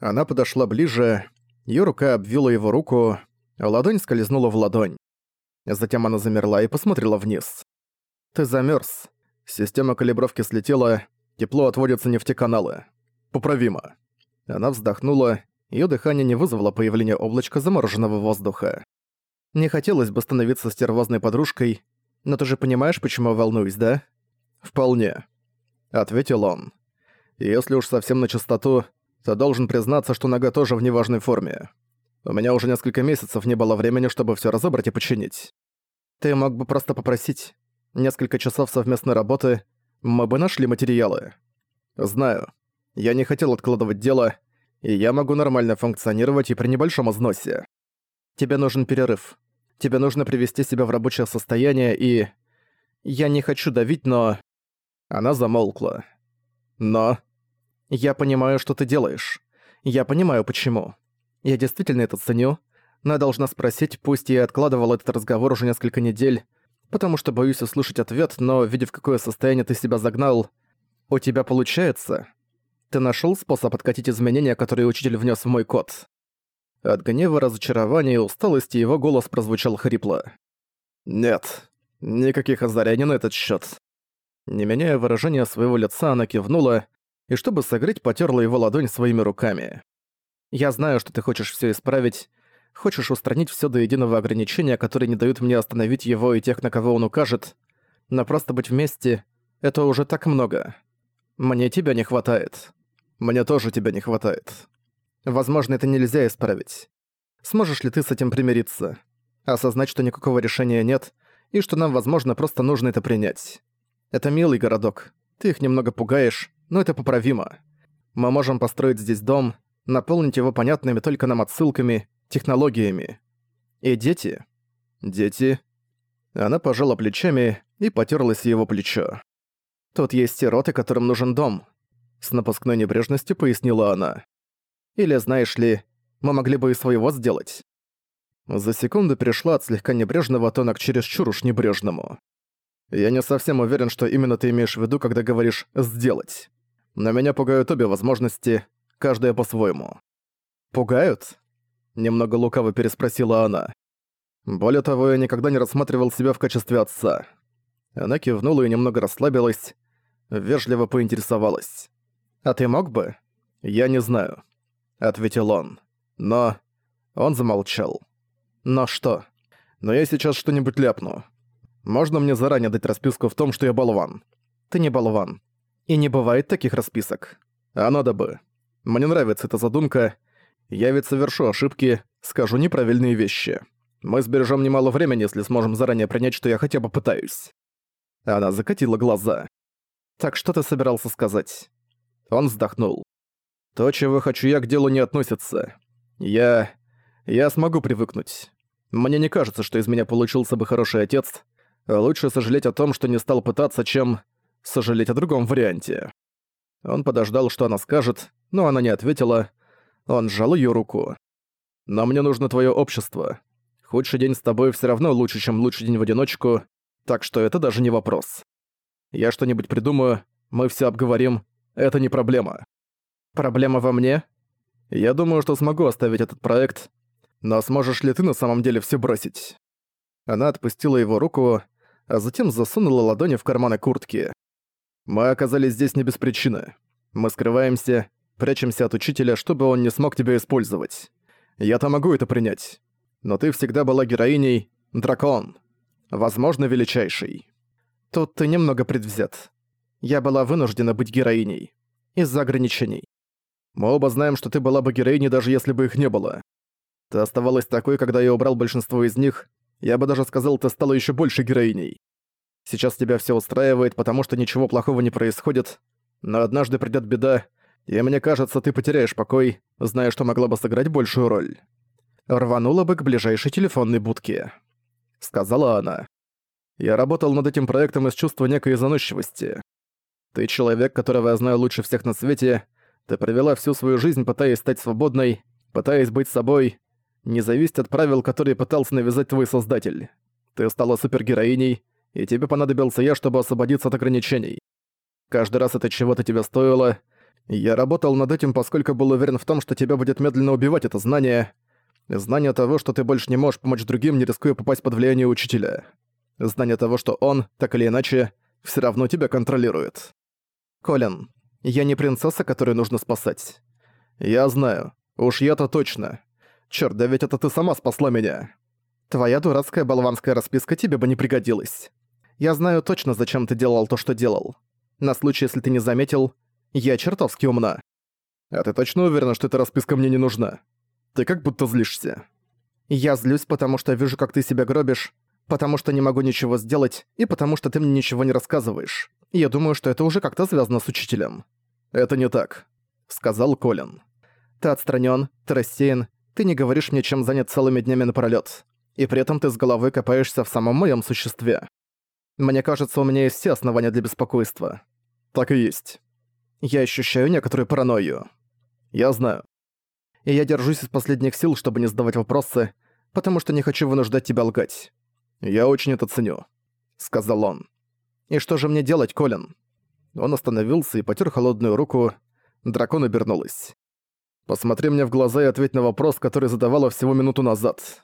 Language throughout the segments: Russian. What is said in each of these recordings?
Она подошла ближе, её рука обвила его руку, а ладонь скользнула в ладонь. Затем она замерла и посмотрела вниз. «Ты замёрз. Система калибровки слетела, тепло отводится нефтеканалы. Поправимо». Она вздохнула, её дыхание не вызвало появления облачка замороженного воздуха. «Не хотелось бы становиться стервозной подружкой, но ты же понимаешь, почему я волнуюсь, да?» «Вполне», — ответил он. «Если уж совсем на чистоту, то должен признаться, что нога тоже в неважной форме. У меня уже несколько месяцев не было времени, чтобы все разобрать и починить. Ты мог бы просто попросить. Несколько часов совместной работы, мы бы нашли материалы. Знаю. Я не хотел откладывать дело, и я могу нормально функционировать и при небольшом износе. Тебе нужен перерыв. Тебе нужно привести себя в рабочее состояние и... Я не хочу давить, но... Она замолкла. Но... Я понимаю, что ты делаешь. Я понимаю, почему. Я действительно это ценю, но я должна спросить, пусть я откладывал этот разговор уже несколько недель, потому что боюсь услышать ответ, но, видя в какое состояние ты себя загнал, у тебя получается. Ты нашел способ откатить изменения, которые учитель внес в мой код? От гнева, разочарования и усталости его голос прозвучал хрипло. Нет, никаких озарений на этот счет. Не меняя выражения своего лица, она кивнула, и чтобы согреть, потерла его ладонь своими руками. «Я знаю, что ты хочешь все исправить, хочешь устранить все до единого ограничения, которые не дают мне остановить его и тех, на кого он укажет, но просто быть вместе — это уже так много. Мне тебя не хватает. Мне тоже тебя не хватает. Возможно, это нельзя исправить. Сможешь ли ты с этим примириться? Осознать, что никакого решения нет, и что нам, возможно, просто нужно это принять. Это милый городок. Ты их немного пугаешь, но это поправимо. Мы можем построить здесь дом, наполнить его понятными только нам отсылками, технологиями. И дети? Дети? Она пожала плечами и потерлась его плечо. Тут есть сироты, которым нужен дом. С напускной небрежностью пояснила она. Или, знаешь ли, мы могли бы и своего сделать. За секунду перешла от слегка небрежного тона к чересчур уж небрежному. Я не совсем уверен, что именно ты имеешь в виду, когда говоришь «сделать». Но меня пугают обе возможности, каждая по-своему. «Пугают?» Немного лукаво переспросила она. Более того, я никогда не рассматривал себя в качестве отца. Она кивнула и немного расслабилась, вежливо поинтересовалась. «А ты мог бы?» «Я не знаю», — ответил он. «Но...» Он замолчал. «Но что?» «Но я сейчас что-нибудь ляпну. Можно мне заранее дать расписку в том, что я болван?» «Ты не болван. И не бывает таких расписок. А надо бы. Мне нравится эта задумка. Я ведь совершу ошибки, скажу неправильные вещи. Мы сбережем немало времени, если сможем заранее принять, что я хотя бы пытаюсь». Она закатила глаза. «Так что ты собирался сказать?» Он вздохнул. «То, чего хочу я, к делу не относится. Я... я смогу привыкнуть. Мне не кажется, что из меня получился бы хороший отец, Лучше сожалеть о том, что не стал пытаться, чем сожалеть о другом варианте. Он подождал, что она скажет, но она не ответила. Он сжал её руку. «Но мне нужно твоё общество. Худший день с тобой всё равно лучше, чем лучший день в одиночку, так что это даже не вопрос. Я что-нибудь придумаю, мы всё обговорим, это не проблема». «Проблема во мне?» «Я думаю, что смогу оставить этот проект, но сможешь ли ты на самом деле всё бросить?» Она отпустила его руку, а затем засунула ладони в карманы куртки. «Мы оказались здесь не без причины. Мы скрываемся, прячемся от учителя, чтобы он не смог тебя использовать. Я-то могу это принять. Но ты всегда была героиней, дракон. Возможно, величайший. Тут ты немного предвзят. Я была вынуждена быть героиней. Из-за ограничений. Мы оба знаем, что ты была бы героиней, даже если бы их не было. Ты оставалась такой, когда я убрал большинство из них, я бы даже сказал, ты стала еще больше героиней. Сейчас тебя все устраивает, потому что ничего плохого не происходит, но однажды придет беда, и мне кажется, ты потеряешь покой, зная, что могла бы сыграть большую роль. Рванула бы к ближайшей телефонной будке. Сказала она. Я работал над этим проектом из чувства некой заносчивости. Ты человек, которого я знаю лучше всех на свете, ты провела всю свою жизнь, пытаясь стать свободной, пытаясь быть собой, не зависеть от правил, которые пытался навязать твой создатель. Ты стала супергероиней, и тебе понадобился я, чтобы освободиться от ограничений. Каждый раз это чего-то тебе стоило, Я работал над этим, поскольку был уверен в том, что тебя будет медленно убивать это знание. Знание того, что ты больше не можешь помочь другим, не рискуя попасть под влияние учителя. Знание того, что он, так или иначе, все равно тебя контролирует. Колин, я не принцесса, которую нужно спасать. Я знаю. Уж я-то точно. Чёрт, да ведь это ты сама спасла меня. Твоя дурацкая болванская расписка тебе бы не пригодилась. Я знаю точно, зачем ты делал то, что делал. На случай, если ты не заметил, я чертовски умна. А ты точно уверена, что эта расписка мне не нужна? Ты как будто злишься. Я злюсь, потому что вижу, как ты себя гробишь, потому что не могу ничего сделать, и потому что ты мне ничего не рассказываешь. Я думаю, что это уже как-то связано с учителем. Это не так, сказал Колин. Ты отстранен, ты рассеян, ты не говоришь мне, чем занят целыми днями напролёт. И при этом ты с головой копаешься в самом моем существе. Мне кажется, у меня есть все основания для беспокойства. Так и есть. Я ощущаю некоторую паранойю. Я знаю. И я держусь из последних сил, чтобы не задавать вопросы, потому что не хочу вынуждать тебя лгать. Я очень это ценю», — сказал он. «И что же мне делать, Колин?» Он остановился и потер холодную руку. Дракон обернулась. «Посмотри мне в глаза и ответь на вопрос, который задавала всего минуту назад.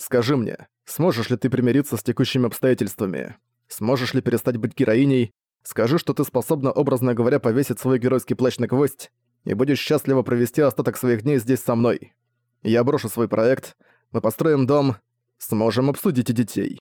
Скажи мне, сможешь ли ты примириться с текущими обстоятельствами? Сможешь ли перестать быть героиней Скажи, что ты способна, образно говоря, повесить свой геройский плащ на гвоздь и будешь счастливо провести остаток своих дней здесь со мной. Я брошу свой проект, мы построим дом, сможем обсудить и детей.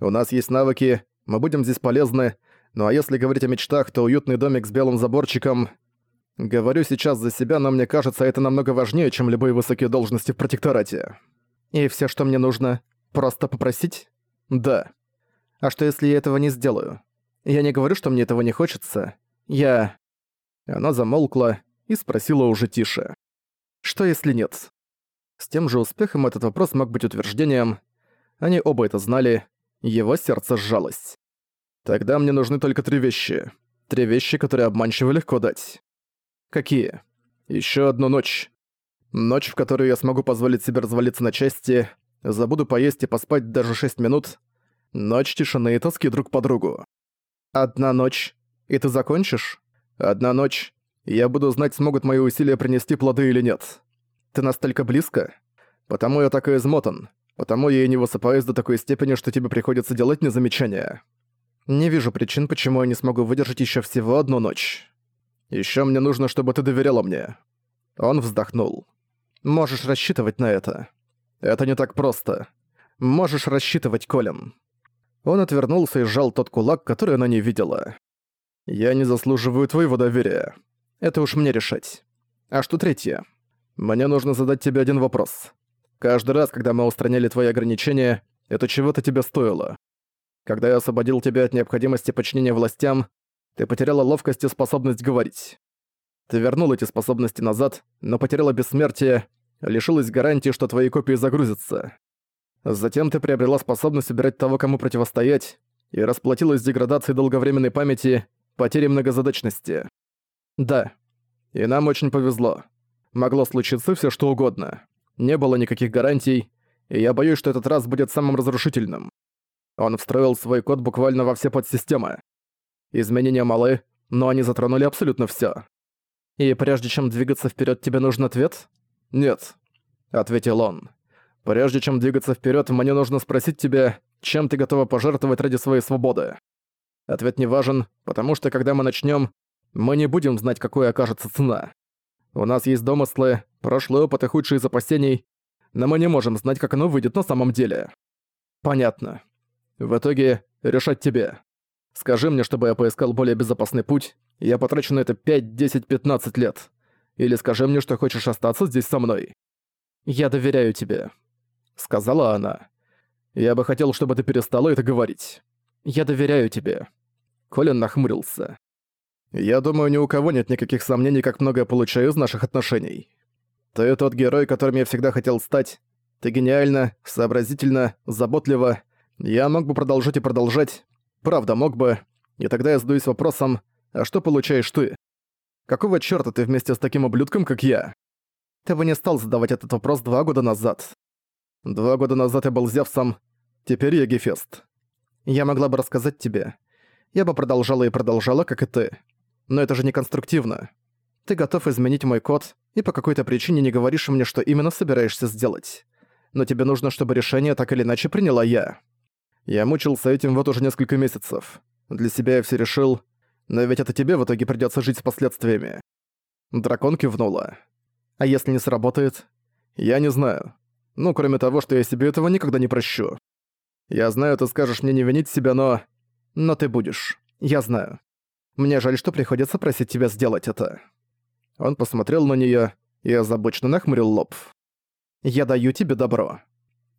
У нас есть навыки, мы будем здесь полезны, ну а если говорить о мечтах, то уютный домик с белым заборчиком... Говорю сейчас за себя, но мне кажется, это намного важнее, чем любые высокие должности в протекторате. И все, что мне нужно, просто попросить? Да. А что если я этого не сделаю? Я не говорю, что мне этого не хочется. Я...» Она замолкла и спросила уже тише. «Что если нет?» С тем же успехом этот вопрос мог быть утверждением. Они оба это знали. Его сердце сжалось. «Тогда мне нужны только три вещи. Три вещи, которые обманчиво легко дать». «Какие?» Еще одну ночь. Ночь, в которую я смогу позволить себе развалиться на части, забуду поесть и поспать даже шесть минут. Ночь тишины и тоски друг по другу. Одна ночь, и ты закончишь? Одна ночь, и я буду знать, смогут мои усилия принести плоды или нет. Ты настолько близко? Потому я так и измотан. Потому я и не высыпаюсь до такой степени, что тебе приходится делать мне замечания. Не вижу причин, почему я не смогу выдержать еще всего одну ночь. Еще мне нужно, чтобы ты доверяла мне». Он вздохнул. «Можешь рассчитывать на это. Это не так просто. Можешь рассчитывать, Колин». Он отвернулся и сжал тот кулак, который она не видела. «Я не заслуживаю твоего доверия. Это уж мне решать. А что третье? Мне нужно задать тебе один вопрос. Каждый раз, когда мы устраняли твои ограничения, это чего-то тебе стоило. Когда я освободил тебя от необходимости подчинения властям, ты потеряла ловкость и способность говорить. Ты вернул эти способности назад, но потеряла бессмертие, лишилась гарантии, что твои копии загрузятся. Затем ты приобрела способность убирать того, кому противостоять, и расплатилась деградацией долговременной памяти, потерей многозадачности. Да. И нам очень повезло. Могло случиться все что угодно. Не было никаких гарантий, и я боюсь, что этот раз будет самым разрушительным. Он встроил свой код буквально во все подсистемы. Изменения малы, но они затронули абсолютно все. И прежде чем двигаться вперед, тебе нужен ответ? Нет, ответил он. Прежде чем двигаться вперед, мне нужно спросить тебя, чем ты готова пожертвовать ради своей свободы. Ответ не важен, потому что когда мы начнем, мы не будем знать, какой окажется цена. У нас есть домыслы, прошлый опыт и худшие запасений, но мы не можем знать, как оно выйдет на самом деле. Понятно. В итоге решать тебе. Скажи мне, чтобы я поискал более безопасный путь, я потрачу на это 5, 10, 15 лет. Или скажи мне, что хочешь остаться здесь со мной. Я доверяю тебе сказала она. «Я бы хотел, чтобы ты перестала это говорить. Я доверяю тебе». Колин нахмурился. «Я думаю, ни у кого нет никаких сомнений, как много я получаю из наших отношений. Ты тот герой, которым я всегда хотел стать. Ты гениально, сообразительно, заботливо. Я мог бы продолжать и продолжать. Правда, мог бы. И тогда я задаюсь вопросом, а что получаешь ты? Какого чёрта ты вместе с таким ублюдком, как я? Ты бы не стал задавать этот вопрос два года назад. Два года назад я был Зевсом, теперь я Гефест. Я могла бы рассказать тебе. Я бы продолжала и продолжала, как и ты. Но это же не конструктивно. Ты готов изменить мой код, и по какой-то причине не говоришь мне, что именно собираешься сделать. Но тебе нужно, чтобы решение так или иначе приняла я. Я мучился этим вот уже несколько месяцев. Для себя я все решил, но ведь это тебе в итоге придется жить с последствиями. Дракон кивнула. А если не сработает? Я не знаю. Ну, кроме того, что я себе этого никогда не прощу. Я знаю, ты скажешь мне не винить себя, но... Но ты будешь. Я знаю. Мне жаль, что приходится просить тебя сделать это. Он посмотрел на неё и озабоченно нахмурил лоб. «Я даю тебе добро».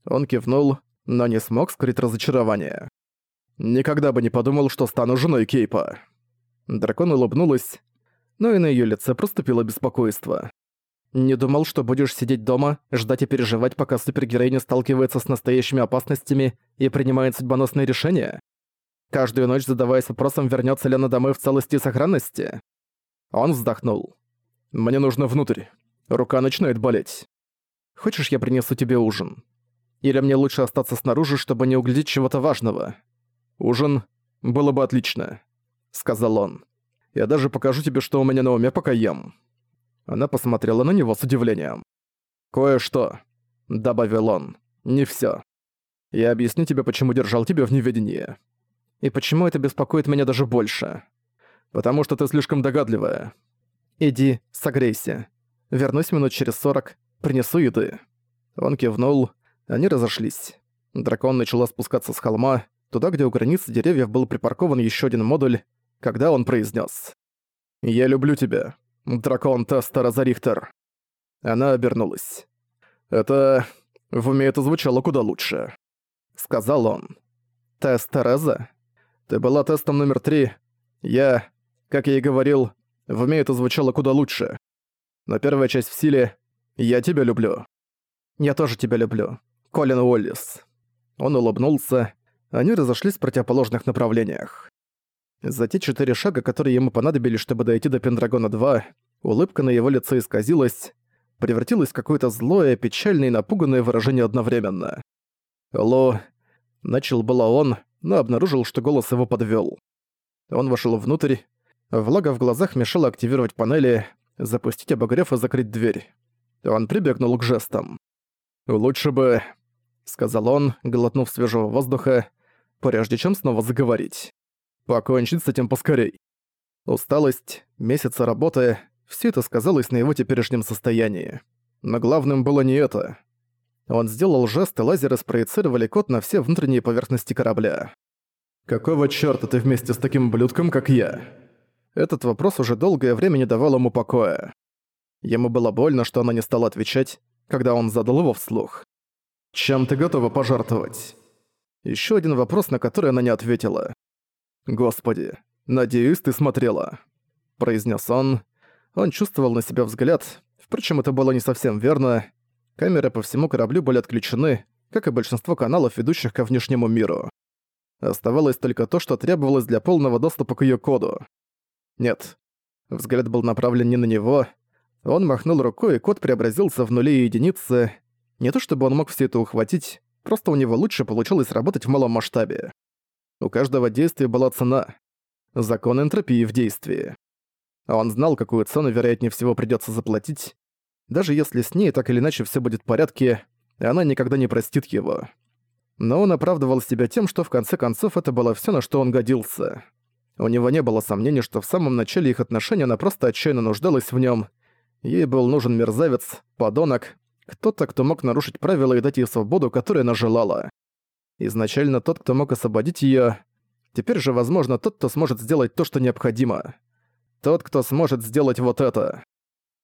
Он кивнул, но не смог скрыть разочарование. «Никогда бы не подумал, что стану женой Кейпа». Дракон улыбнулась, но и на её лице проступило беспокойство. «Не думал, что будешь сидеть дома, ждать и переживать, пока супергероиня сталкивается с настоящими опасностями и принимает судьбоносные решения? Каждую ночь задаваясь вопросом, вернётся ли она домой в целости и сохранности?» Он вздохнул. «Мне нужно внутрь. Рука начинает болеть. Хочешь, я принесу тебе ужин? Или мне лучше остаться снаружи, чтобы не углядеть чего-то важного? Ужин было бы отлично», — сказал он. Я даже покажу тебе, что у меня на уме, пока ем». Она посмотрела на него с удивлением. «Кое-что», — добавил он, — «не всё. Я объясню тебе, почему держал тебя в неведении. И почему это беспокоит меня даже больше. Потому что ты слишком догадливая. Иди, согрейся. Вернусь минут через сорок, принесу еды». Он кивнул, они разошлись. Дракон начала спускаться с холма, туда, где у границы деревьев был припаркован ещё один модуль, когда он произнес: «Я люблю тебя, дракон Тестера Зарихтер». Она обернулась. «Это... в уме это звучало куда лучше», — сказал он. «Тест Тереза? Ты была тестом номер три. Я, как я и говорил, в уме это звучало куда лучше. Но первая часть в силе «Я тебя люблю». «Я тоже тебя люблю», Колин Уоллис. Он улыбнулся, они разошлись в противоположных направлениях. За те четыре шага, которые ему понадобились, чтобы дойти до Пендрагона-2, улыбка на его лице исказилась, превратилась в какое-то злое, печальное и напуганное выражение одновременно. «Ло...» Начал было он, но обнаружил, что голос его подвёл. Он вошёл внутрь, влага в глазах мешала активировать панели, запустить обогрев и закрыть дверь. Он прибегнул к жестам. «Лучше бы...» — сказал он, глотнув свежего воздуха, прежде чем снова заговорить. Покончить с этим поскорей. Усталость, месяцы работы — все это сказалось на его теперешнем состоянии. Но главным было не это. Он сделал жест, и лазеры спроецировали код на все внутренние поверхности корабля. «Какого чёрта ты вместе с таким блюдком, как я?» Этот вопрос уже долгое время не давал ему покоя. Ему было больно, что она не стала отвечать, когда он задал его вслух. «Чем ты готова пожертвовать?» Ещё один вопрос, на который она не ответила. «Господи, надеюсь, ты смотрела», — произнес он. Он чувствовал на себя взгляд, впрочем, это было не совсем верно. Камеры по всему кораблю были отключены, как и большинство каналов, ведущих ко внешнему миру. Оставалось только то, что требовалось для полного доступа к её коду. Нет. Взгляд был направлен не на него. Он махнул рукой, и код преобразился в нули и единицы. Не то чтобы он мог все это ухватить, просто у него лучше получилось работать в малом масштабе. У каждого действия была цена. Закон энтропии в действии. Он знал, какую цену, вероятнее всего, придётся заплатить. Даже если с ней так или иначе всё будет в порядке, она никогда не простит его. Но он оправдывал себя тем, что в конце концов это было всё, на что он годился. У него не было сомнений, что в самом начале их отношений она просто отчаянно нуждалась в нём. Ей был нужен мерзавец, подонок, кто-то, кто мог нарушить правила и дать ей свободу, которую она желала. Изначально тот, кто мог освободить её, теперь же, возможно, тот, кто сможет сделать то, что необходимо. Тот, кто сможет сделать вот это.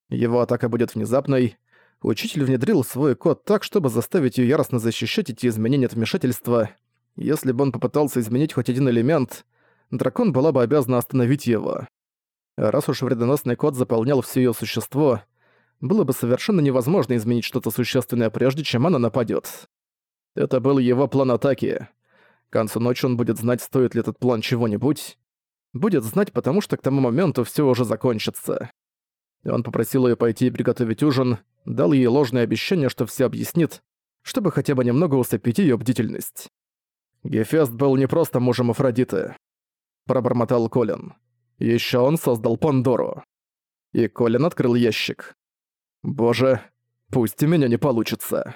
Его атака будет внезапной. Учитель внедрил свой код так, чтобы заставить её яростно защищать эти изменения от вмешательства. Если бы он попытался изменить хоть один элемент, дракон была бы обязана остановить его. раз уж вредоносный код заполнял всё её существо, было бы совершенно невозможно изменить что-то существенное прежде, чем она нападёт. Это был его план атаки. К концу ночи он будет знать, стоит ли этот план чего-нибудь. Будет знать, потому что к тому моменту все уже закончится. Он попросил ее пойти и приготовить ужин, дал ей ложное обещание, что все объяснит, чтобы хотя бы немного усыпить ее бдительность. Гефест был не просто мужем Афродиты, пробормотал Колин. Еще он создал Пандору. и Колин открыл ящик. «Боже, пусть у меня не получится».